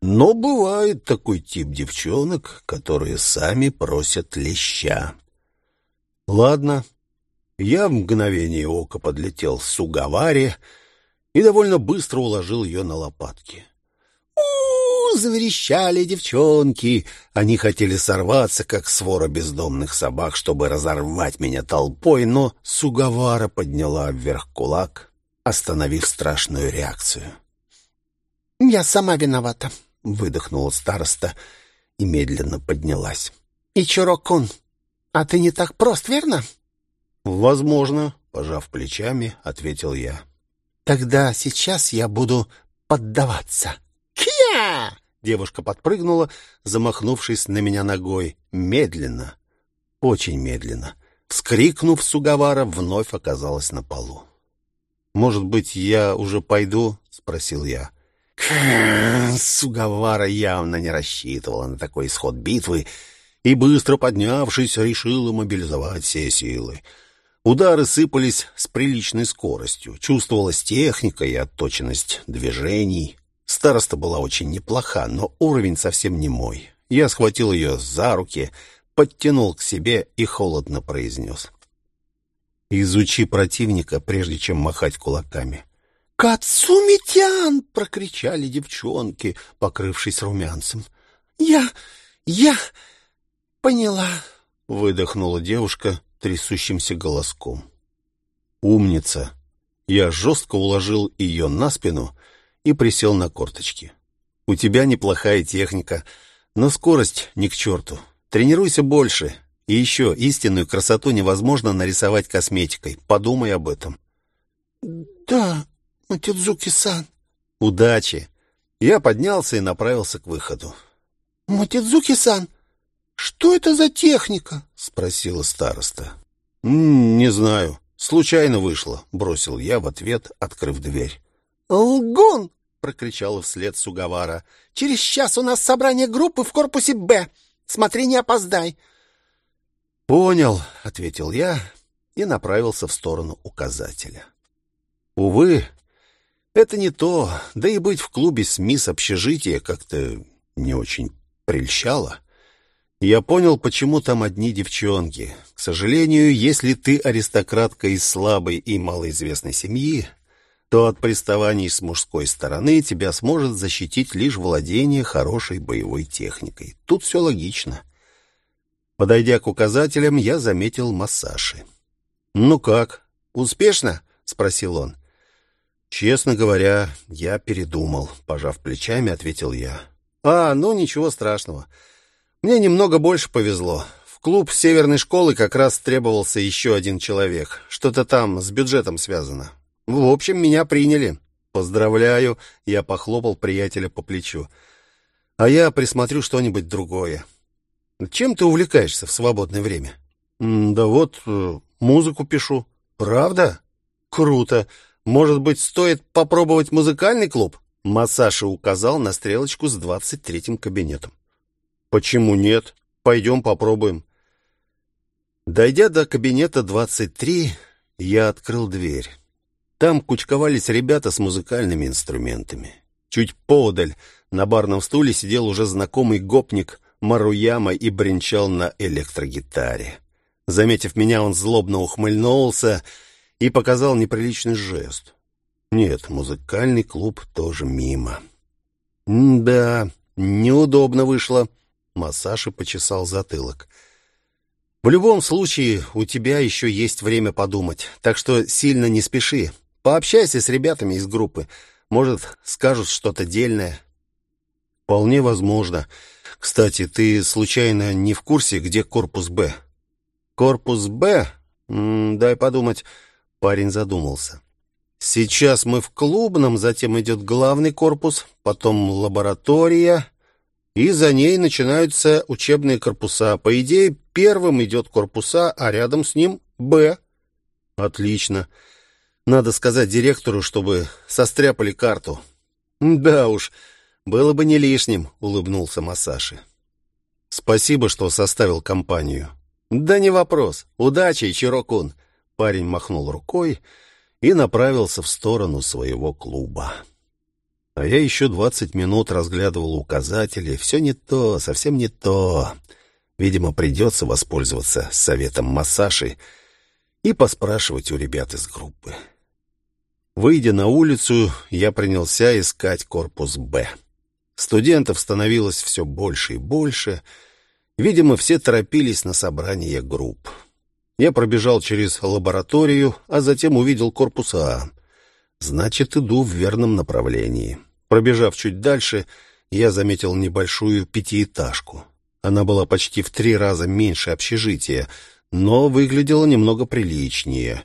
Но бывает такой тип девчонок, которые сами просят леща. Ладно, я в мгновение ока подлетел с Сугавари и довольно быстро уложил ее на лопатки. у заверещали девчонки. Они хотели сорваться, как свора бездомных собак, чтобы разорвать меня толпой, но Сугавара подняла вверх кулак, остановив страшную реакцию. «Я сама виновата», — выдохнула староста и медленно поднялась. «Ичиро-кун, а ты не так прост, верно?» «Возможно», — пожав плечами, ответил я. «Тогда сейчас я буду поддаваться». «Кья!» — девушка подпрыгнула, замахнувшись на меня ногой. Медленно, очень медленно. Вскрикнув, Сугавара вновь оказалась на полу. «Может быть, я уже пойду?» — спросил я. Сугавара явно не рассчитывала на такой исход битвы и, быстро поднявшись, решила мобилизовать все силы. Удары сыпались с приличной скоростью, чувствовалась техника и отточенность движений. Староста была очень неплоха, но уровень совсем не мой. Я схватил ее за руки, подтянул к себе и холодно произнес. «Изучи противника, прежде чем махать кулаками». «Кацумитян!» — прокричали девчонки, покрывшись румянцем. «Я... я... поняла!» — выдохнула девушка трясущимся голоском. «Умница!» Я жестко уложил ее на спину и присел на корточки. «У тебя неплохая техника, но скорость ни к черту. Тренируйся больше. И еще истинную красоту невозможно нарисовать косметикой. Подумай об этом». «Да, Матидзуки-сан. Удачи. Я поднялся и направился к выходу. Матидзуки-сан, что это за техника? Спросила староста. Не знаю. Случайно вышло, бросил я в ответ, открыв дверь. Лгун! прокричала вслед Сугавара. Через час у нас собрание группы в корпусе Б. Смотри, не опоздай. Понял, ответил я и направился в сторону указателя. Увы, это не то, да и быть в клубе с мисс общежития как-то не очень прельщало. Я понял, почему там одни девчонки. К сожалению, если ты аристократка из слабой и малоизвестной семьи, то от приставаний с мужской стороны тебя сможет защитить лишь владение хорошей боевой техникой. Тут все логично. Подойдя к указателям, я заметил массажи. «Ну как, успешно?» — спросил он. «Честно говоря, я передумал», — пожав плечами, ответил я. «А, ну ничего страшного. Мне немного больше повезло. В клуб северной школы как раз требовался еще один человек. Что-то там с бюджетом связано. В общем, меня приняли. Поздравляю!» — я похлопал приятеля по плечу. «А я присмотрю что-нибудь другое. Чем ты увлекаешься в свободное время?» Да вот, э, музыку пишу. Правда? Круто. Может быть, стоит попробовать музыкальный клуб? Масаши указал на стрелочку с двадцать третьим кабинетом. Почему нет? Пойдем попробуем. Дойдя до кабинета двадцать три, я открыл дверь. Там кучковались ребята с музыкальными инструментами. Чуть подаль на барном стуле сидел уже знакомый гопник Маруяма и бренчал на электрогитаре. Заметив меня, он злобно ухмыльнулся и показал неприличный жест. Нет, музыкальный клуб тоже мимо. «Да, неудобно вышло», — Масаши почесал затылок. «В любом случае, у тебя еще есть время подумать, так что сильно не спеши. Пообщайся с ребятами из группы. Может, скажут что-то дельное». «Вполне возможно. Кстати, ты случайно не в курсе, где корпус «Б»?» «Корпус «Б»? Дай подумать». Парень задумался. «Сейчас мы в клубном, затем идет главный корпус, потом лаборатория, и за ней начинаются учебные корпуса. По идее, первым идет корпуса, а рядом с ним «Б». «Отлично. Надо сказать директору, чтобы состряпали карту». «Да уж, было бы не лишним», — улыбнулся Масаши. «Спасибо, что составил компанию». «Да не вопрос. Удачи, Чирокун!» Парень махнул рукой и направился в сторону своего клуба. А я еще двадцать минут разглядывал указатели. Все не то, совсем не то. Видимо, придется воспользоваться советом массажи и поспрашивать у ребят из группы. Выйдя на улицу, я принялся искать корпус «Б». Студентов становилось все больше и больше. Видимо, все торопились на собрание групп. Я пробежал через лабораторию, а затем увидел корпус А. Значит, иду в верном направлении. Пробежав чуть дальше, я заметил небольшую пятиэтажку. Она была почти в три раза меньше общежития, но выглядела немного приличнее.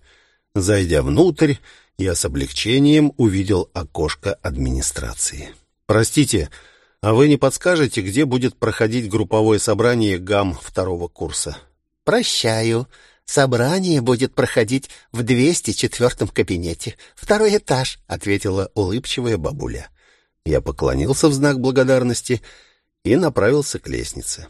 Зайдя внутрь, я с облегчением увидел окошко администрации. «Простите, а вы не подскажете, где будет проходить групповое собрание ГАМ второго курса?» «Прощаю. Собрание будет проходить в 204-м кабинете. Второй этаж», — ответила улыбчивая бабуля. Я поклонился в знак благодарности и направился к лестнице.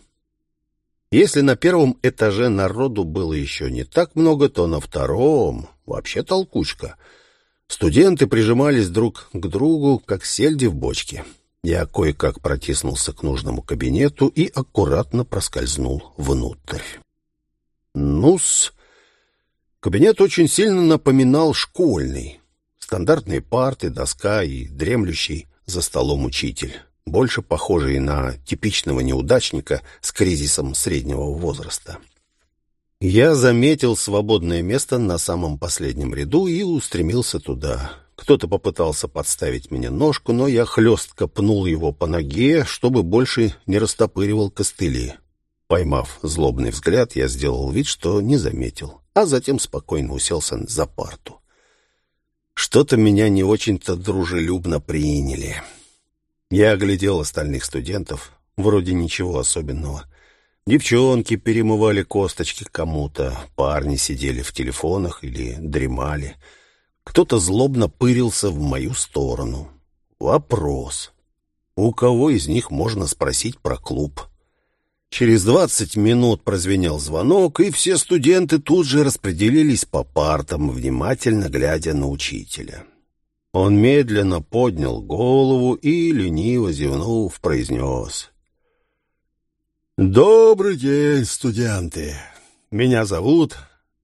Если на первом этаже народу было еще не так много, то на втором вообще толкучка. Студенты прижимались друг к другу, как сельди в бочке. Я кое-как протиснулся к нужному кабинету и аккуратно проскользнул внутрь. Ну-с, кабинет очень сильно напоминал школьный. Стандартные парты, доска и дремлющий за столом учитель, больше похожий на типичного неудачника с кризисом среднего возраста. Я заметил свободное место на самом последнем ряду и устремился туда. Кто-то попытался подставить мне ножку, но я хлестко пнул его по ноге, чтобы больше не растопыривал костыли. Поймав злобный взгляд, я сделал вид, что не заметил, а затем спокойно уселся за парту. Что-то меня не очень-то дружелюбно приняли. Я оглядел остальных студентов, вроде ничего особенного. Девчонки перемывали косточки кому-то, парни сидели в телефонах или дремали. Кто-то злобно пырился в мою сторону. Вопрос. У кого из них можно спросить про клуб? Через двадцать минут прозвенел звонок, и все студенты тут же распределились по партам, внимательно глядя на учителя. Он медленно поднял голову и, лениво зевнув, произнес. «Добрый день, студенты! Меня зовут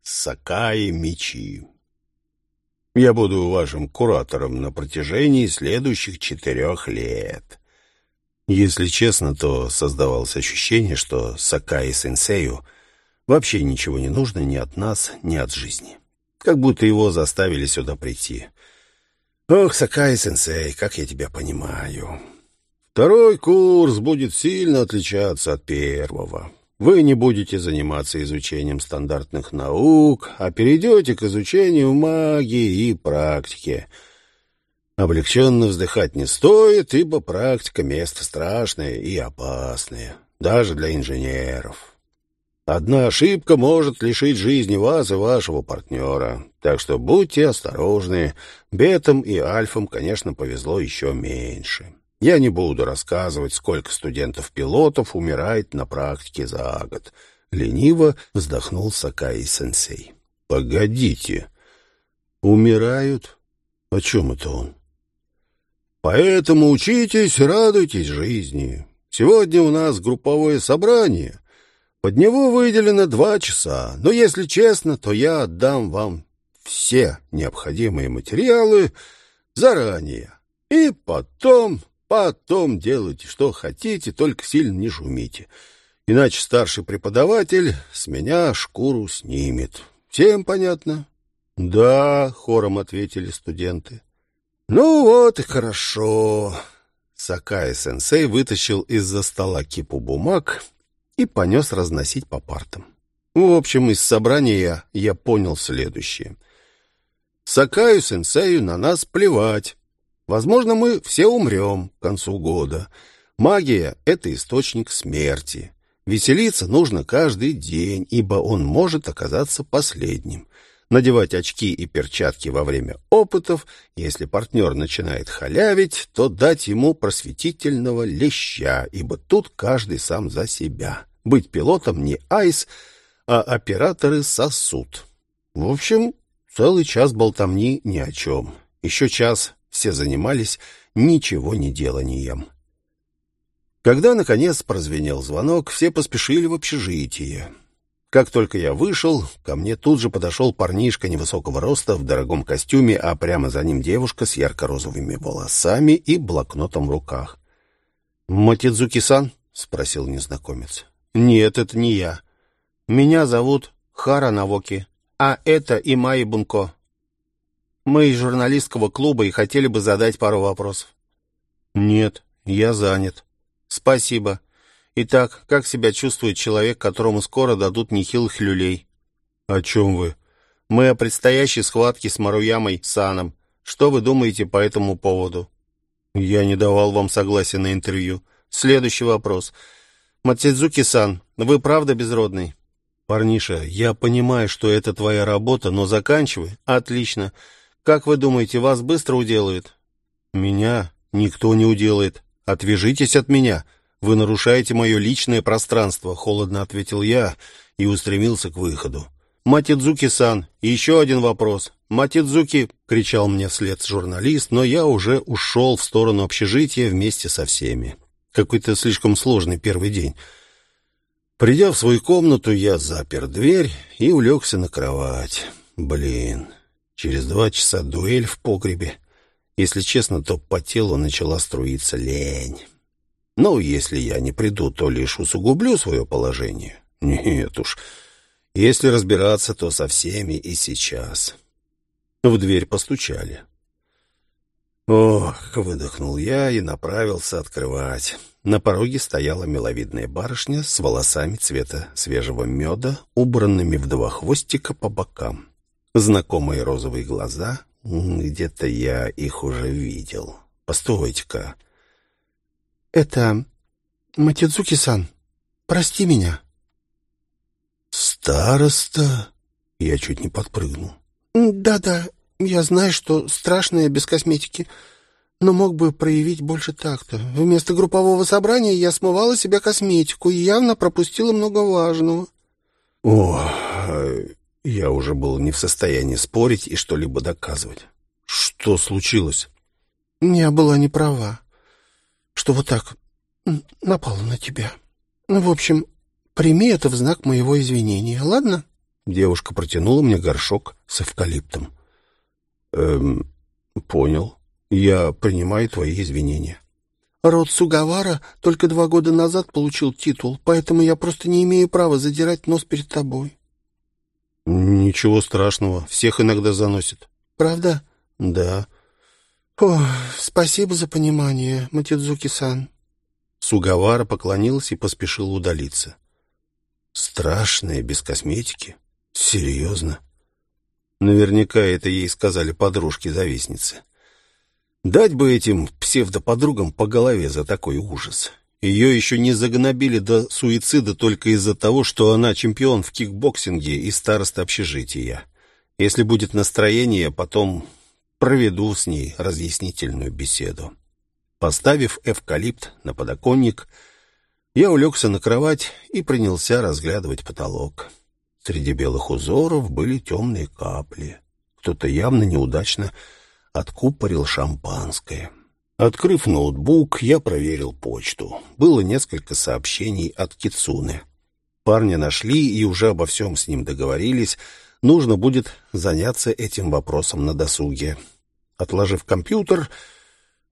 Сакаи Мичи. Я буду вашим куратором на протяжении следующих четырех лет». Если честно, то создавалось ощущение, что Сакаи-сенсею вообще ничего не нужно ни от нас, ни от жизни. Как будто его заставили сюда прийти. Ох, Сакаи-сенсей, как я тебя понимаю. Второй курс будет сильно отличаться от первого. Вы не будете заниматься изучением стандартных наук, а перейдете к изучению магии и практики — Облегченно вздыхать не стоит, ибо практика — место страшное и опасное, даже для инженеров. Одна ошибка может лишить жизни вас и вашего партнера. Так что будьте осторожны. Бетам и альфам, конечно, повезло еще меньше. Я не буду рассказывать, сколько студентов-пилотов умирает на практике за год. Лениво вздохнул Сакаи-сенсей. Погодите. Умирают? О чем это он? Поэтому учитесь, радуйтесь жизни. Сегодня у нас групповое собрание. Под него выделено два часа. Но, если честно, то я отдам вам все необходимые материалы заранее. И потом Потом делайте, что хотите, только сильно не шумите. Иначе старший преподаватель с меня шкуру снимет. Всем понятно? — Да, — хором ответили студенты. — Ну вот и хорошо. Сакая-сенсей вытащил из-за стола кипу бумаг и понес разносить по партам. В общем, из собрания я понял следующее. Сакаю-сенсею на нас плевать. Возможно, мы все умрем к концу года. Магия — это источник смерти. Веселиться нужно каждый день, ибо он может оказаться последним. Надевать очки и перчатки во время опытов, если партнер начинает халявить, то дать ему просветительного леща, ибо тут каждый сам за себя. Быть пилотом не айс, а операторы сосуд. В общем, целый час болтовни ни о чем. Еще час все занимались ничего не деланием. Когда, наконец, прозвенел звонок, все поспешили в общежитие. Как только я вышел, ко мне тут же подошел парнишка невысокого роста в дорогом костюме, а прямо за ним девушка с ярко-розовыми волосами и блокнотом в руках. «Матидзуки-сан?» — спросил незнакомец. «Нет, это не я. Меня зовут Хара Навоки, а это Имаи Бунко. Мы из журналистского клуба и хотели бы задать пару вопросов. Нет, я занят. Спасибо. Итак, как себя чувствует человек, которому скоро дадут нехилых люлей? О чем вы? Мы о предстоящей схватке с Маруямой Саном. Что вы думаете по этому поводу? Я не давал вам согласия на интервью. Следующий вопрос. Матидзуки-сан, вы правда безродный? Парниша, я понимаю, что это твоя работа, но заканчивай. Отлично. Как вы думаете, вас быстро уделают? Меня никто не уделает. Отвяжитесь от меня. Вы нарушаете мое личное пространство, холодно ответил я и устремился к выходу. Матидзуки-сан, еще один вопрос. Матидзуки, кричал мне вслед журналист, но я уже ушел в сторону общежития вместе со всеми. Какой-то слишком сложный первый день. Придя в свою комнату, я запер дверь и улегся на кровать. Блин, Через два часа дуэль в погребе. Если честно, то по телу начала струиться лень. Но если я не приду, то лишь усугублю свое положение. Нет уж. Если разбираться, то со всеми и сейчас. В дверь постучали. Ох, выдохнул я и направился открывать. На пороге стояла миловидная барышня с волосами цвета свежего меда, убранными в два хвостика по бокам. Знакомые розовые глаза. Где-то я их уже видел. Постойте-ка. Это Матидзуки-сан. Прости меня. Староста? Я чуть не подпрыгнул. Да-да, я знаю, что страшное без косметики, но мог бы проявить больше такта. Вместо группового собрания я смывала себя косметику и явно пропустила много важного. О, я уже был не в состоянии спорить и что-либо доказывать. Что случилось? Я была не права, что вот так напала на тебя. Ну, в общем, прими это в знак моего извинения, ладно? Девушка протянула мне горшок с эвкалиптом. Эм, понял. Я принимаю твои извинения. Род Сугавара только два года назад получил титул, поэтому я просто не имею права задирать нос перед тобой. Ничего страшного, всех иногда заносит. Правда? Да. О, спасибо за понимание, Матидзуки-сан. Сугавара поклонилась и поспешила удалиться. Страшное, без косметики? Серьезно? Наверняка это ей сказали подружки-завистницы. Дать бы этим псевдоподругам по голове за такой ужас. Ее еще не загнобили до суицида только из-за того, что она чемпион в кикбоксинге и староста общежития. Если будет настроение, потом проведу с ней разъяснительную беседу. Поставив эвкалипт на подоконник, я улегся на кровать и принялся разглядывать потолок. Среди белых узоров были темные капли. Кто-то явно неудачно откупорил шампанское. Открыв ноутбук, я проверил почту. Было несколько сообщений от Кицуны. Парня нашли и уже обо всем с ним договорились. Нужно будет заняться этим вопросом на досуге. Отложив компьютер,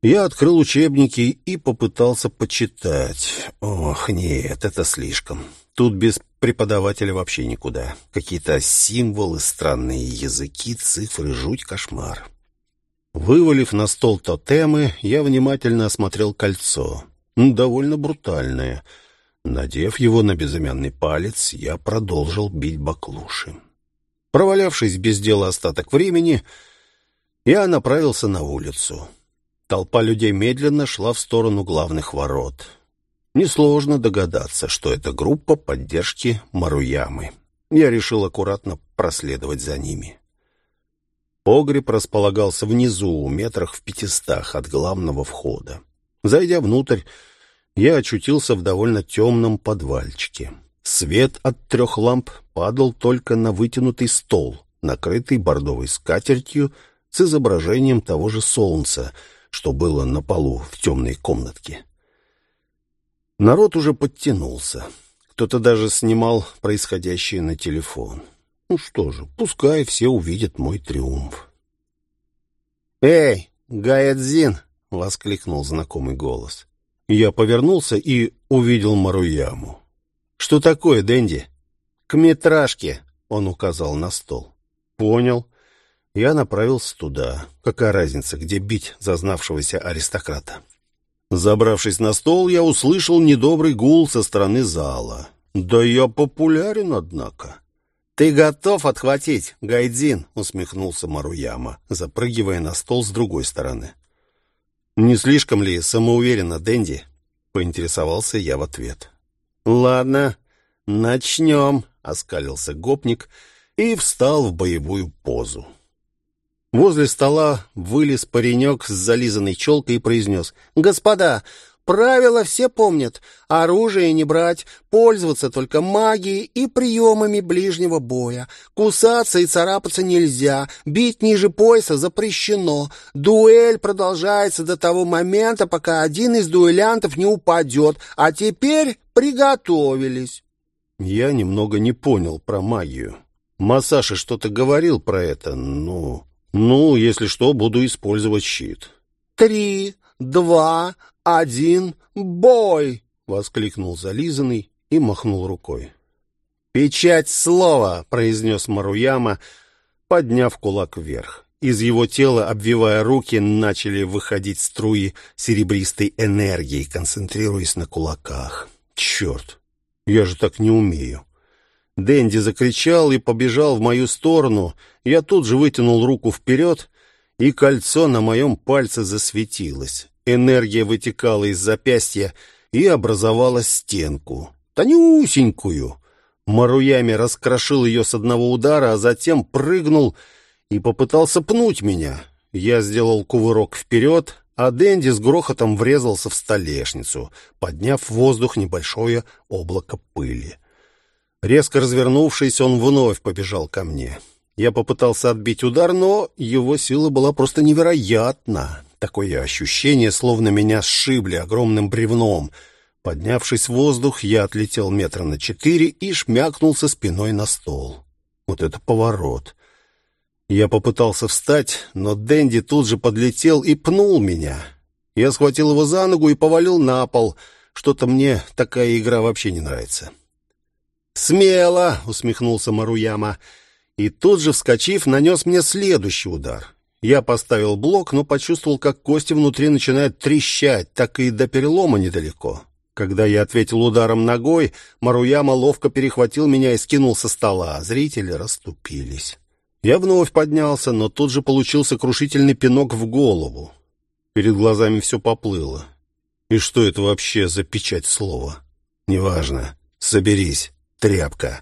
я открыл учебники и попытался почитать. Ох, нет, это слишком. Тут без преподавателя вообще никуда. Какие-то символы, странные языки, цифры, жуть, кошмар. Вывалив на стол тотемы, я внимательно осмотрел кольцо. Довольно брутальное. Надев его на безымянный палец, я продолжил бить баклуши. Провалявшись без дела остаток времени, я направился на улицу. Толпа людей медленно шла в сторону главных ворот. Несложно догадаться, что это группа поддержки Маруямы. Я решил аккуратно проследовать за ними. Погреб располагался внизу, метрах в пятистах от главного входа. Зайдя внутрь, я очутился в довольно темном подвальчике. Свет от трех ламп падал только на вытянутый стол, накрытый бордовой скатертью с изображением того же солнца, что было на полу в темной комнатке. Народ уже подтянулся. Кто-то даже снимал происходящее на телефон. Ну что же, пускай все увидят мой триумф. «Эй, Гаэдзин!» — воскликнул знакомый голос. Я повернулся и увидел Маруяму. «Что такое, Дэнди?» «К метражке», — он указал на стол. «Понял». Я направился туда. Какая разница, где бить зазнавшегося аристократа? Забравшись на стол, я услышал недобрый гул со стороны зала. «Да я популярен, однако». «Ты готов отхватить, Гайдзин?» — усмехнулся Маруяма, запрыгивая на стол с другой стороны. «Не слишком ли самоуверенно, Дэнди?» — поинтересовался я в ответ. «Ладно, начнем», — оскалился гопник и встал в боевую позу. Возле стола вылез паренек с зализанной челкой и произнес. «Господа, Правила все помнят. Оружие не брать, пользоваться только магией и приемами ближнего боя. Кусаться и царапаться нельзя, бить ниже пояса запрещено. Дуэль продолжается до того момента, пока один из дуэлянтов не упадет. А теперь приготовились. Я немного не понял про магию. Масаши что-то говорил про это. Ну, ну, если что, буду использовать щит. Три, два, один, бой!» — воскликнул зализанный и махнул рукой. «Печать слова!» — произнес Маруяма, подняв кулак вверх. Из его тела, обвивая руки, начали выходить струи серебристой энергии, концентрируясь на кулаках. «Черт! Я же так не умею!» Дэнди закричал и побежал в мою сторону. Я тут же вытянул руку вперед, и кольцо на моем пальце засветилось. Энергия вытекала из запястья и образовала стенку. Тонюсенькую. Маруями раскрошил ее с одного удара, а затем прыгнул и попытался пнуть меня. Я сделал кувырок вперед, а Дэнди с грохотом врезался в столешницу, подняв в воздух небольшое облако пыли. Резко развернувшись, он вновь побежал ко мне. Я попытался отбить удар, но его сила была просто невероятна. Такое ощущение, словно меня сшибли огромным бревном. Поднявшись в воздух, я отлетел метра на четыре и шмякнулся спиной на стол. Вот это поворот! Я попытался встать, но Дэнди тут же подлетел и пнул меня. Я схватил его за ногу и повалил на пол. Что-то мне такая игра вообще не нравится. «Смело!» — усмехнулся Маруяма. И тут же, вскочив, нанес мне следующий удар. Я поставил блок, но почувствовал, как кости внутри начинают трещать, так и до перелома недалеко. Когда я ответил ударом ногой, Маруяма ловко перехватил меня и скинул со стола. Зрители расступились. Я вновь поднялся, но тут же получил сокрушительный пинок в голову. Перед глазами все поплыло. И что это вообще за печать слова? Неважно. Соберись, тряпка.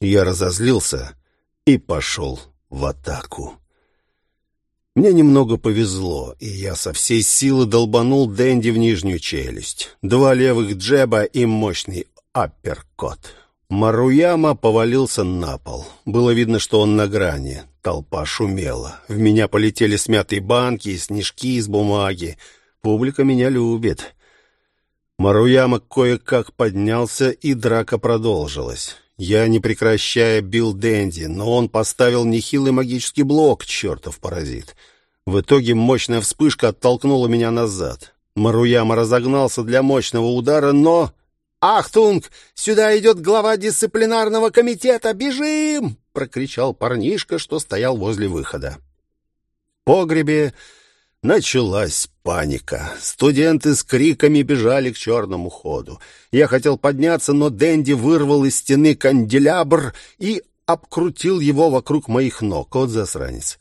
Я разозлился и пошел в атаку. Мне немного повезло, и я со всей силы долбанул Дэнди в нижнюю челюсть. Два левых джеба и мощный апперкот. Маруяма повалился на пол. Было видно, что он на грани. Толпа шумела. В меня полетели смятые банки и снежки из бумаги. Публика меня любит. Маруяма кое-как поднялся, и драка продолжилась. Я, не прекращая, бил Дэнди, но он поставил нехилый магический блок, чертов паразит. В итоге мощная вспышка оттолкнула меня назад. Маруяма разогнался для мощного удара, но... «Achtung! Сюда идет глава дисциплинарного комитета! Бежим!» — прокричал парнишка, что стоял возле выхода. В погребе началась паника. Студенты с криками бежали к черному ходу. Я хотел подняться, но Дэнди вырвал из стены канделябр и обкрутил его вокруг моих ног. Вот засранец.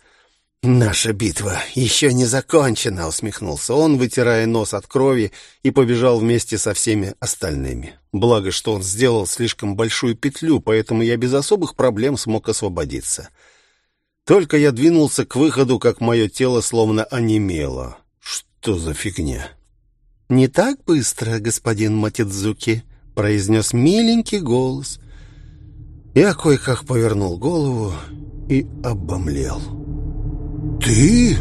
«Наша битва еще не закончена», — усмехнулся он, вытирая нос от крови, и побежал вместе со всеми остальными. Благо, что он сделал слишком большую петлю, поэтому я без особых проблем смог освободиться. Только я двинулся к выходу, как мое тело словно онемело. Что за фигня? «Не так быстро, господин Матидзуки», — произнес миленький голос. Я кое-как повернул голову и обомлел. «Ты?»